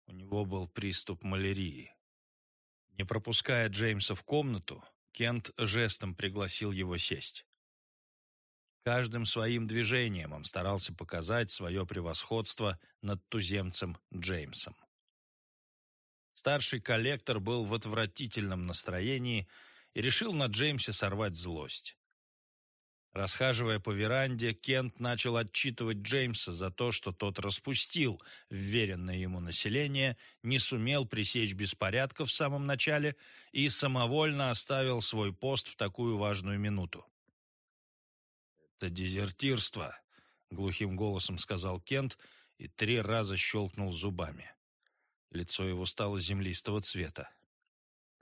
Speaker 1: У него был приступ малярии. Не пропуская Джеймса в комнату, Кент жестом пригласил его сесть. Каждым своим движением он старался показать свое превосходство над туземцем Джеймсом. Старший коллектор был в отвратительном настроении и решил на Джеймсе сорвать злость. Расхаживая по веранде, Кент начал отчитывать Джеймса за то, что тот распустил вверенное ему население, не сумел пресечь беспорядка в самом начале и самовольно оставил свой пост в такую важную минуту. «Это дезертирство», — глухим голосом сказал Кент и три раза щелкнул зубами. Лицо его стало землистого цвета.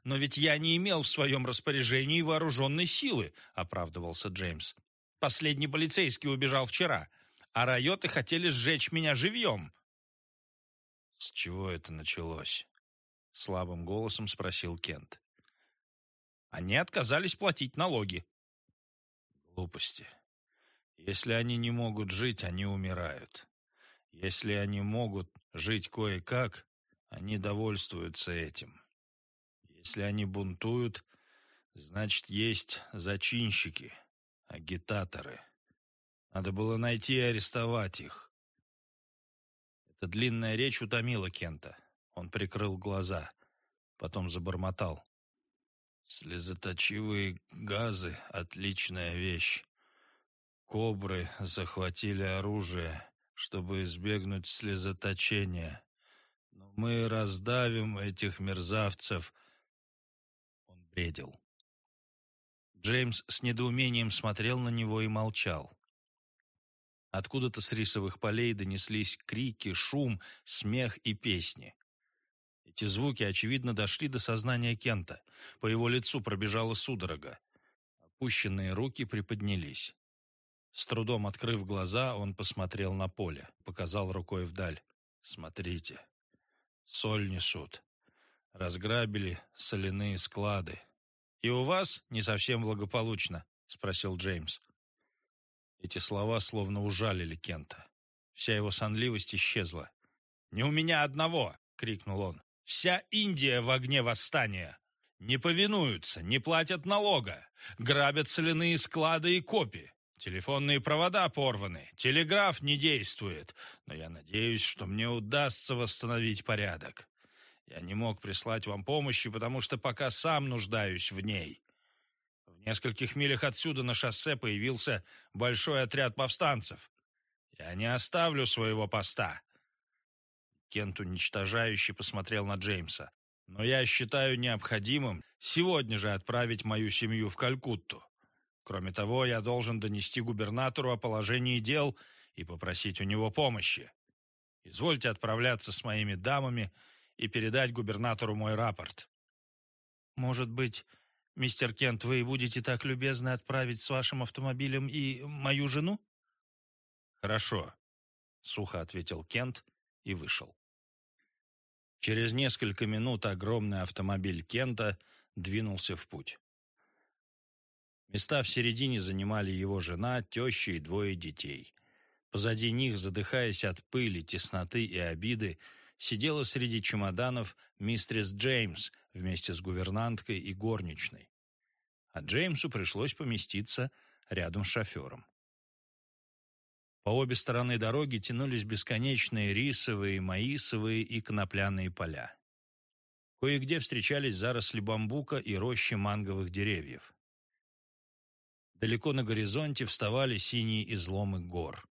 Speaker 2: «Но ведь я не имел в своем распоряжении вооруженной силы», — оправдывался Джеймс. «Последний полицейский убежал вчера, а райоты хотели сжечь меня живьем».
Speaker 1: «С чего это началось?» — слабым голосом спросил Кент.
Speaker 2: «Они отказались платить налоги».
Speaker 1: «Глупости. Если они не могут жить, они умирают. Если они могут жить кое-как, они довольствуются этим. Если они бунтуют, значит, есть зачинщики, агитаторы. Надо было найти и арестовать их. Эта длинная речь утомила Кента. Он прикрыл глаза, потом забормотал. Слезоточивые газы — отличная вещь. Кобры захватили оружие, чтобы избегнуть слезоточения. Но мы раздавим этих мерзавцев. Бредил. Джеймс с недоумением смотрел на него и молчал. Откуда-то с рисовых полей донеслись крики, шум, смех и песни. Эти звуки, очевидно, дошли до сознания Кента. По его лицу пробежала судорога. Опущенные руки приподнялись. С трудом открыв глаза, он посмотрел на поле, показал рукой вдаль. «Смотрите, соль несут. Разграбили соляные склады. И у вас не совсем благополучно?» — спросил Джеймс. Эти слова словно ужалили Кента. Вся его сонливость исчезла.
Speaker 2: «Не у меня одного!» — крикнул он. «Вся Индия в огне восстания! Не повинуются, не платят налога, грабят соляные склады и копи. Телефонные провода порваны, телеграф не действует, но я надеюсь, что мне удастся восстановить порядок. Я не мог прислать вам помощи, потому что пока сам нуждаюсь в ней. В нескольких милях отсюда на шоссе появился большой отряд повстанцев. Я не оставлю своего поста. Кент уничтожающе посмотрел на Джеймса. Но я считаю необходимым сегодня же отправить мою семью в Калькутту. Кроме того, я должен донести губернатору о положении дел и попросить у него помощи. Извольте отправляться с моими дамами и передать губернатору мой рапорт.
Speaker 3: Может быть, мистер Кент, вы будете так любезны отправить с вашим автомобилем и мою жену?
Speaker 1: Хорошо, сухо ответил Кент и вышел. Через несколько минут огромный автомобиль Кента двинулся в путь. Места в середине занимали его жена, теща и двое детей. Позади них, задыхаясь от пыли, тесноты и обиды, сидела среди чемоданов мистерс Джеймс вместе с гувернанткой и горничной. А Джеймсу пришлось поместиться рядом с шофером. По обе стороны дороги тянулись бесконечные рисовые, маисовые и конопляные поля. Кое-где встречались заросли бамбука и рощи манговых деревьев. Далеко на горизонте вставали синие изломы гор.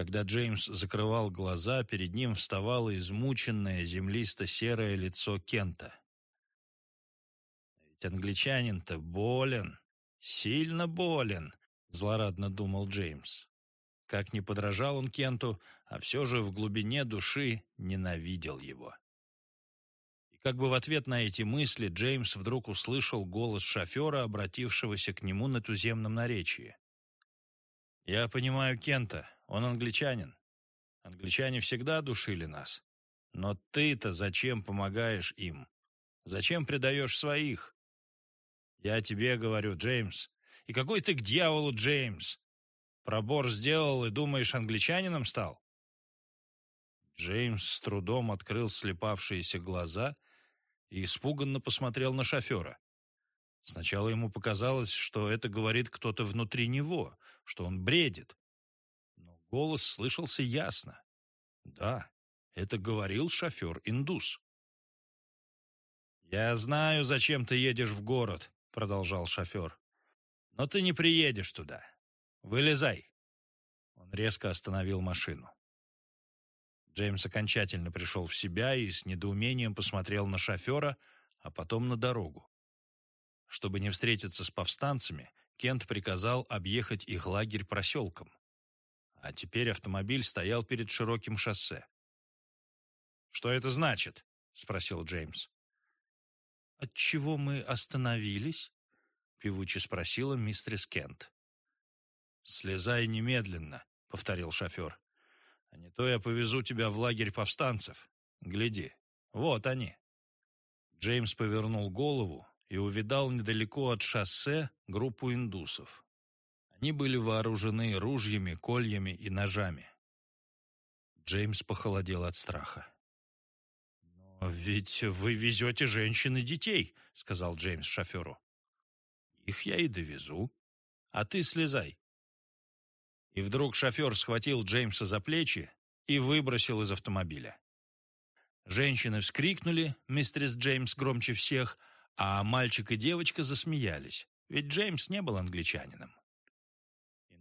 Speaker 1: Когда Джеймс закрывал глаза, перед ним вставало измученное землисто-серое лицо Кента. «Ведь англичанин-то болен, сильно болен», — злорадно думал Джеймс. Как ни подражал он Кенту, а все же в глубине души ненавидел его. Как бы в ответ на эти мысли Джеймс вдруг услышал голос шофера, обратившегося к нему на туземном наречии. «Я понимаю Кента, он англичанин. Англичане всегда душили нас. Но ты-то зачем помогаешь им? Зачем предаешь своих?» «Я тебе говорю, Джеймс. И какой ты к дьяволу, Джеймс? Пробор сделал и думаешь, англичанином стал?» Джеймс с трудом открыл слепавшиеся глаза — и испуганно посмотрел на шофера. Сначала ему показалось, что это говорит кто-то внутри него, что он бредит. Голос слышался ясно. Да, это говорил шофер-индус. «Я знаю, зачем ты едешь в город», — продолжал шофер. Но ты не приедешь туда. Вылезай. Он резко остановил машину. Джеймс окончательно пришел в себя и с недоумением посмотрел на шофера, а потом на дорогу. Чтобы не встретиться с повстанцами, Кент приказал объехать их лагерь проселком. А теперь автомобиль стоял перед широким шоссе. «Что это значит?» — спросил Джеймс.
Speaker 3: «Отчего мы остановились?» — певуче спросила мистерис Кент.
Speaker 1: «Слезай немедленно», — повторил шофер. «А не то я повезу тебя в лагерь повстанцев. Гляди, вот они». Джеймс повернул голову и увидал недалеко от шоссе группу индусов. Они были вооружены ружьями, кольями и ножами. Джеймс похолодел от страха. «Но ведь вы везете женщин и детей», — сказал Джеймс шоферу. «Их я и довезу. А ты слезай». И вдруг шофер схватил Джеймса за плечи и выбросил из автомобиля. Женщины вскрикнули, мистерис Джеймс громче всех, а мальчик и девочка засмеялись, ведь Джеймс не был англичанином.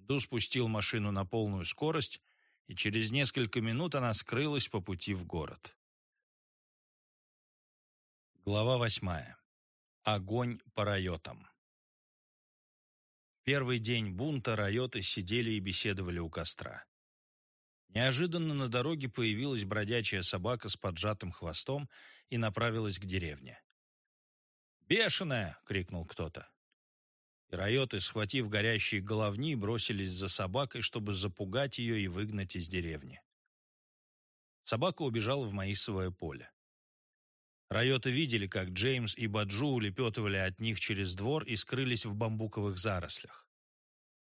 Speaker 1: Индус спустил машину на полную скорость, и через несколько минут она скрылась по пути в город. Глава восьмая. Огонь по райотам. Первый день бунта райоты сидели и беседовали у костра. Неожиданно на дороге появилась бродячая собака с поджатым хвостом и направилась к деревне. «Бешеная!» — крикнул кто-то. И райоты, схватив горящие головни, бросились за собакой, чтобы запугать ее и выгнать из деревни. Собака убежала в маисовое поле. Райоты видели, как Джеймс и Баджу улепетывали от них через двор и скрылись в бамбуковых зарослях.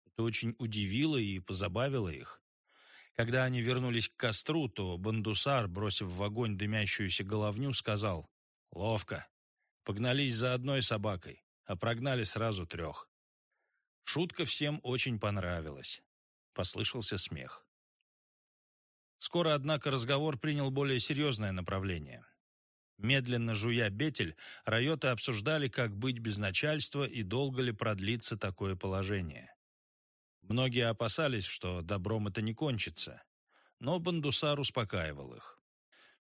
Speaker 1: Это очень удивило и позабавило их. Когда они вернулись к костру, то Бандусар, бросив в огонь дымящуюся головню, сказал «Ловко. Погнались за одной собакой, а прогнали сразу трех». Шутка всем очень понравилась. Послышался смех. Скоро, однако, разговор принял более серьезное направление. Медленно жуя бетель, райоты обсуждали, как быть без начальства и долго ли продлится такое положение. Многие опасались, что добром это не кончится, но Бандусар успокаивал их.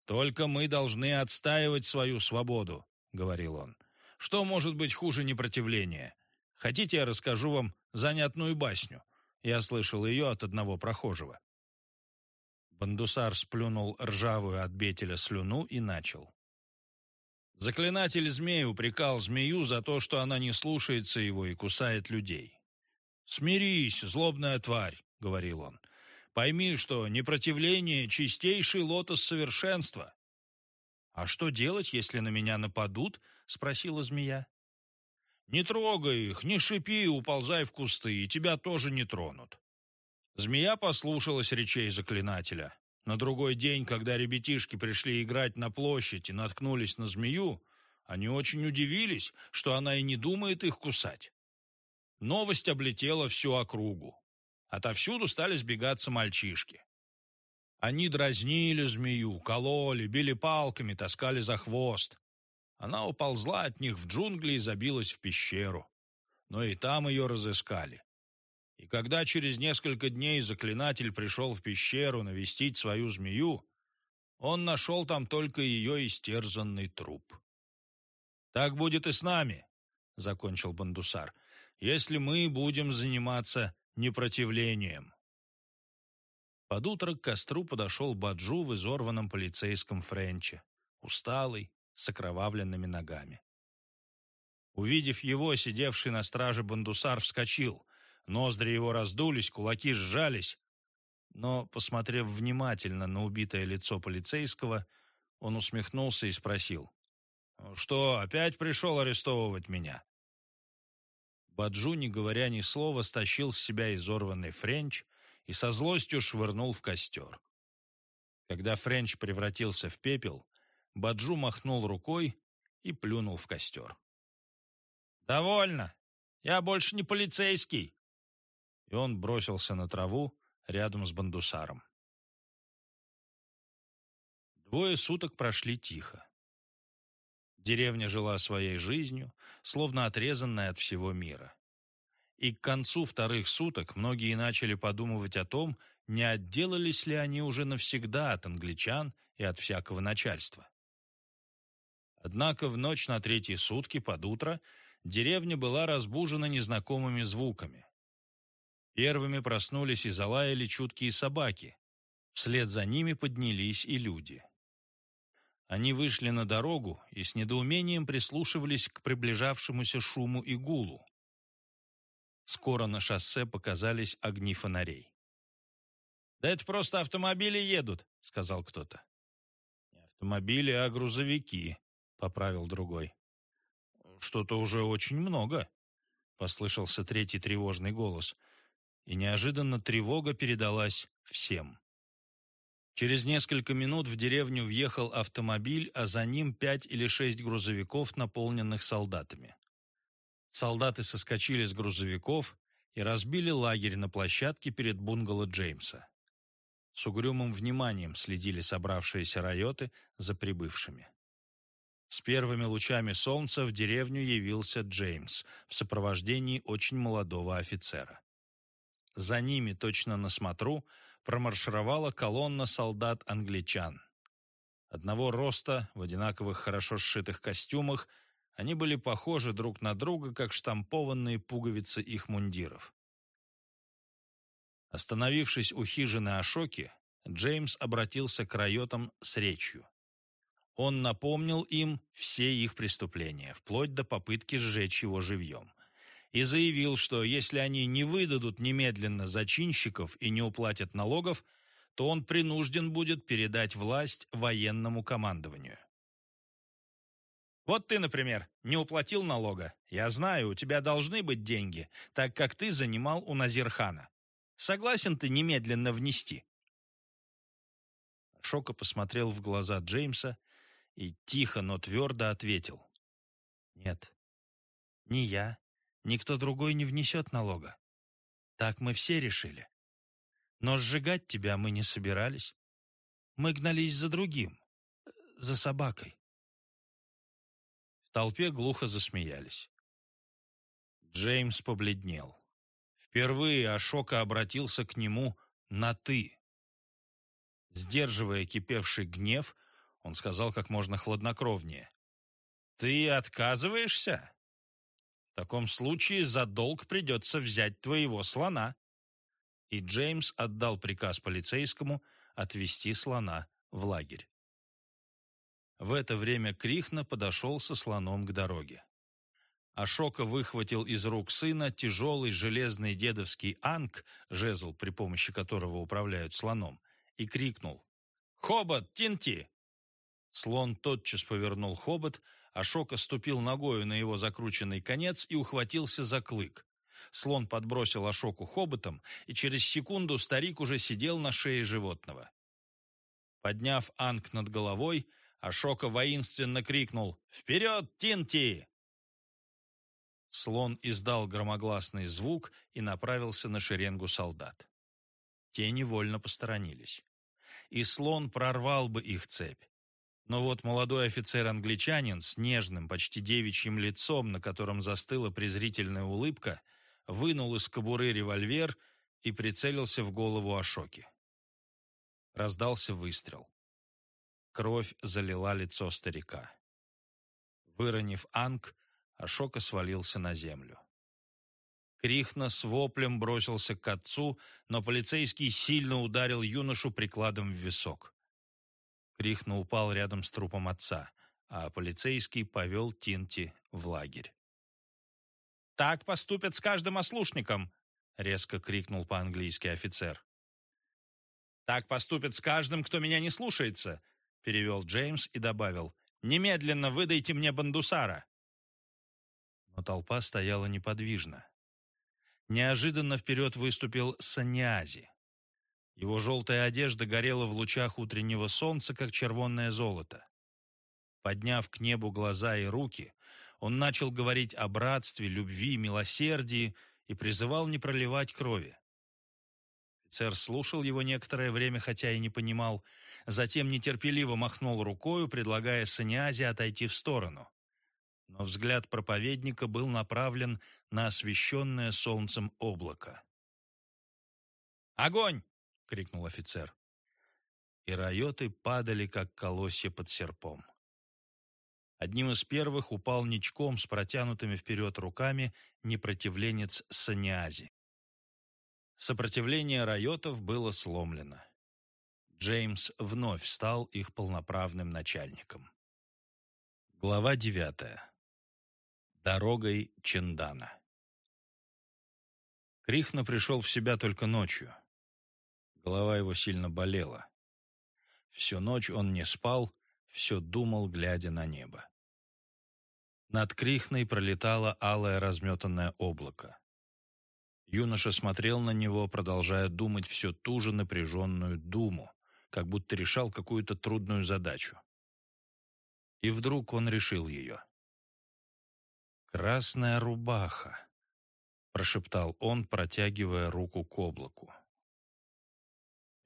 Speaker 1: «Только мы должны отстаивать свою свободу», — говорил он. «Что может быть хуже непротивления? Хотите, я расскажу вам занятную басню? Я слышал ее от одного прохожего. Бандусар сплюнул ржавую от бетеля слюну и начал. Заклинатель змей упрекал змею за то, что она не слушается его и кусает людей. «Смирись, злобная тварь», — говорил он. «Пойми, что непротивление — чистейший лотос совершенства». «А что делать, если на меня нападут?» — спросила змея. Не трогай их, не шипи, уползай в кусты, и тебя тоже не тронут. Змея послушалась речей заклинателя. На другой день, когда ребятишки пришли играть на площадь и наткнулись на змею, они очень удивились, что она и не думает их кусать. Новость облетела всю округу. Отовсюду стали сбегаться мальчишки. Они дразнили змею, кололи, били палками, таскали за хвост. Она уползла от них в джунгли и забилась в пещеру. Но и там ее разыскали. И когда через несколько дней заклинатель пришел в пещеру навестить свою змею, он нашел там только ее истерзанный труп. «Так будет и с нами», — закончил Бандусар, «если мы будем заниматься непротивлением». Под утро к костру подошел Баджу в изорванном полицейском френче, усталый, с окровавленными ногами. Увидев его, сидевший на страже бандусар вскочил. Ноздри его раздулись, кулаки сжались. Но, посмотрев внимательно на убитое лицо полицейского, он усмехнулся и спросил. «Что, опять пришел арестовывать меня?» Баджу, не говоря ни слова, стащил с себя изорванный френч и со злостью швырнул в костер. Когда френч превратился в пепел, Баджу махнул рукой и плюнул в костер. «Довольно! Я больше не полицейский!» И он бросился на траву рядом с Бандусаром. Двое суток прошли тихо. Деревня жила своей жизнью, словно отрезанная от всего мира. И к концу вторых суток многие начали подумывать о том, не отделались ли они уже навсегда от англичан и от всякого начальства. Однако в ночь на третьи сутки под утро деревня была разбужена незнакомыми звуками. Первыми проснулись и залаяли чуткие собаки. Вслед за ними поднялись и люди. Они вышли на дорогу и с недоумением прислушивались к приближавшемуся шуму и гулу. Скоро на шоссе показались огни фонарей.
Speaker 2: «Да это просто автомобили едут», — сказал кто-то.
Speaker 1: «Не автомобили, а грузовики», — поправил другой. «Что-то уже очень много», — послышался третий тревожный голос. И неожиданно тревога передалась всем. Через несколько минут в деревню въехал автомобиль, а за ним пять или шесть грузовиков, наполненных солдатами. Солдаты соскочили с грузовиков и разбили лагерь на площадке перед бунгало Джеймса. С угрюмым вниманием следили собравшиеся райоты за прибывшими. С первыми лучами солнца в деревню явился Джеймс в сопровождении очень молодого офицера. За ними, точно на смотру, промаршировала колонна солдат-англичан. Одного роста, в одинаковых хорошо сшитых костюмах – они были похожи друг на друга, как штампованные пуговицы их мундиров. Остановившись у хижины Ашоки, Джеймс обратился к райотам с речью. Он напомнил им все их преступления, вплоть до попытки сжечь его живьем, и заявил, что если они не выдадут немедленно зачинщиков и не уплатят налогов, то он принужден будет передать власть военному командованию.
Speaker 2: Вот ты, например, не уплатил налога. Я знаю, у тебя должны быть деньги, так как ты занимал у Назирхана. Согласен ты немедленно внести?»
Speaker 1: Шока посмотрел в глаза Джеймса и тихо, но твердо ответил. «Нет, ни я, ни кто другой не внесет налога. Так мы все решили. Но сжигать тебя мы не собирались. Мы гнались за другим, за собакой толпе глухо засмеялись. Джеймс побледнел. Впервые Ашока обратился к нему на «ты». Сдерживая кипевший гнев, он сказал как можно хладнокровнее. «Ты отказываешься? В таком случае за долг придется взять твоего слона». И Джеймс отдал приказ полицейскому отвезти слона в лагерь. В это время Крихна подошел со слоном к дороге. Ашока выхватил из рук сына тяжелый железный дедовский анг, жезл, при помощи которого управляют слоном, и крикнул «Хобот, Тинти!» Слон тотчас повернул хобот, Ашока ступил ногою на его закрученный конец и ухватился за клык. Слон подбросил Ашоку хоботом, и через секунду старик уже сидел на шее животного. Подняв анг над головой, Ашока воинственно крикнул «Вперед, Тинти!» Слон издал громогласный звук и направился на шеренгу солдат. Те невольно посторонились. И слон прорвал бы их цепь. Но вот молодой офицер-англичанин с нежным, почти девичьим лицом, на котором застыла презрительная улыбка, вынул из кобуры револьвер и прицелился в голову Ашоки. Раздался выстрел. Кровь залила лицо старика. Выронив анг, Ашока свалился на землю. Крихна с воплем бросился к отцу, но полицейский сильно ударил юношу прикладом в висок. Крихна упал рядом с трупом отца, а полицейский повел Тинти в лагерь.
Speaker 2: «Так поступят с каждым ослушником!» — резко крикнул по-английски офицер. «Так поступят с каждым, кто меня не слушается!» перевел Джеймс и добавил, «Немедленно выдайте мне Бандусара!»
Speaker 1: Но толпа стояла неподвижно. Неожиданно вперед выступил Саньязи. Его желтая одежда горела в лучах утреннего солнца, как червонное золото. Подняв к небу глаза и руки, он начал говорить о братстве, любви, милосердии и призывал не проливать крови. Офицер слушал его некоторое время, хотя и не понимал, затем нетерпеливо махнул рукою, предлагая Саниазе отойти в сторону. но взгляд проповедника был направлен на освещенное солнцем облако.
Speaker 2: «Огонь!»
Speaker 1: — крикнул офицер. И райоты падали, как колосья под серпом. Одним из первых упал ничком с протянутыми вперед руками непротивленец Саниази. Сопротивление райотов было сломлено. Джеймс вновь стал их полноправным начальником. Глава девятая. Дорогой Чендана. Крихна пришел в себя только ночью. Голова его сильно болела. Всю ночь он не спал, все думал, глядя на небо. Над Крихной пролетало алое разметанное облако. Юноша смотрел на него, продолжая думать всю ту же напряженную думу, как будто решал какую-то трудную задачу. И вдруг он решил ее. «Красная рубаха», — прошептал он, протягивая руку к облаку.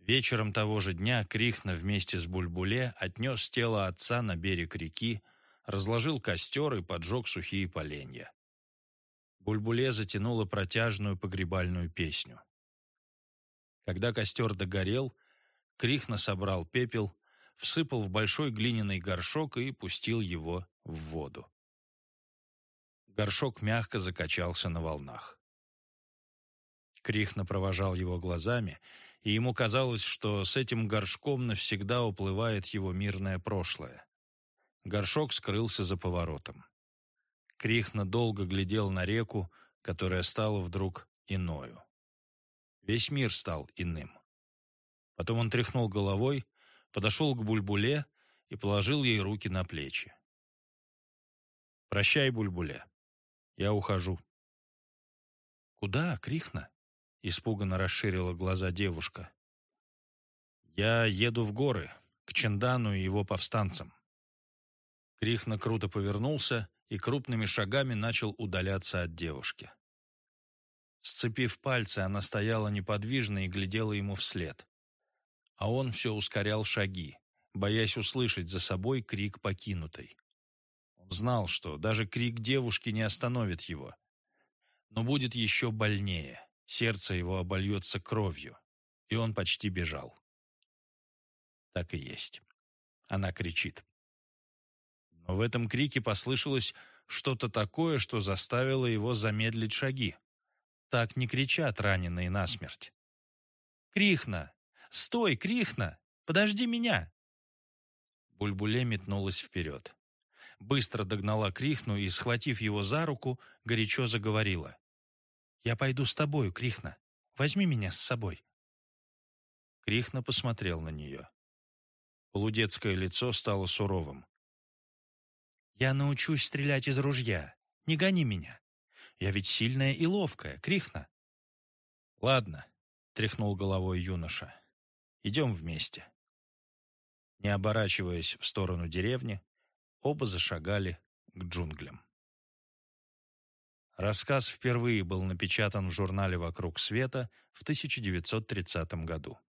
Speaker 1: Вечером того же дня Крихна вместе с Бульбуле отнес тело отца на берег реки, разложил костер и поджег сухие поленья. Бульбуле затянула протяжную погребальную песню. Когда костер догорел, Крихна собрал пепел, всыпал в большой глиняный горшок и пустил его в воду. Горшок мягко закачался на волнах. Крихна провожал его глазами, и ему казалось, что с этим горшком навсегда уплывает его мирное прошлое. Горшок скрылся за поворотом. Крихна долго глядел на реку, которая стала вдруг иною. Весь мир стал иным. Потом он тряхнул головой, подошел к Бульбуле и положил ей руки на плечи. «Прощай, Бульбуле. Я ухожу». «Куда, Крихна?» — испуганно расширила глаза девушка. «Я еду в горы, к Чендану и его повстанцам». Крихна круто повернулся и крупными шагами начал удаляться от девушки. Сцепив пальцы, она стояла неподвижно и глядела ему вслед а он все ускорял шаги, боясь услышать за собой крик покинутой. Он знал, что даже крик девушки не остановит его. Но будет еще больнее, сердце его обольется кровью, и он почти бежал. Так и есть. Она кричит. Но в этом крике послышалось что-то такое, что заставило его замедлить шаги. Так не кричат раненые насмерть. «Крихна! Стой, Крихна! Подожди меня!» Бульбуле метнулась вперед. Быстро догнала Крихну и, схватив его за руку, горячо заговорила. «Я пойду с тобою, Крихна. Возьми меня с собой». Крихна посмотрел на нее. Полудетское лицо стало суровым. «Я научусь стрелять из ружья. Не гони меня. Я ведь сильная и ловкая, Крихна». «Ладно», — тряхнул головой юноша. Идем вместе». Не оборачиваясь в сторону деревни, оба зашагали к джунглям. Рассказ впервые был напечатан в журнале «Вокруг света» в 1930 году.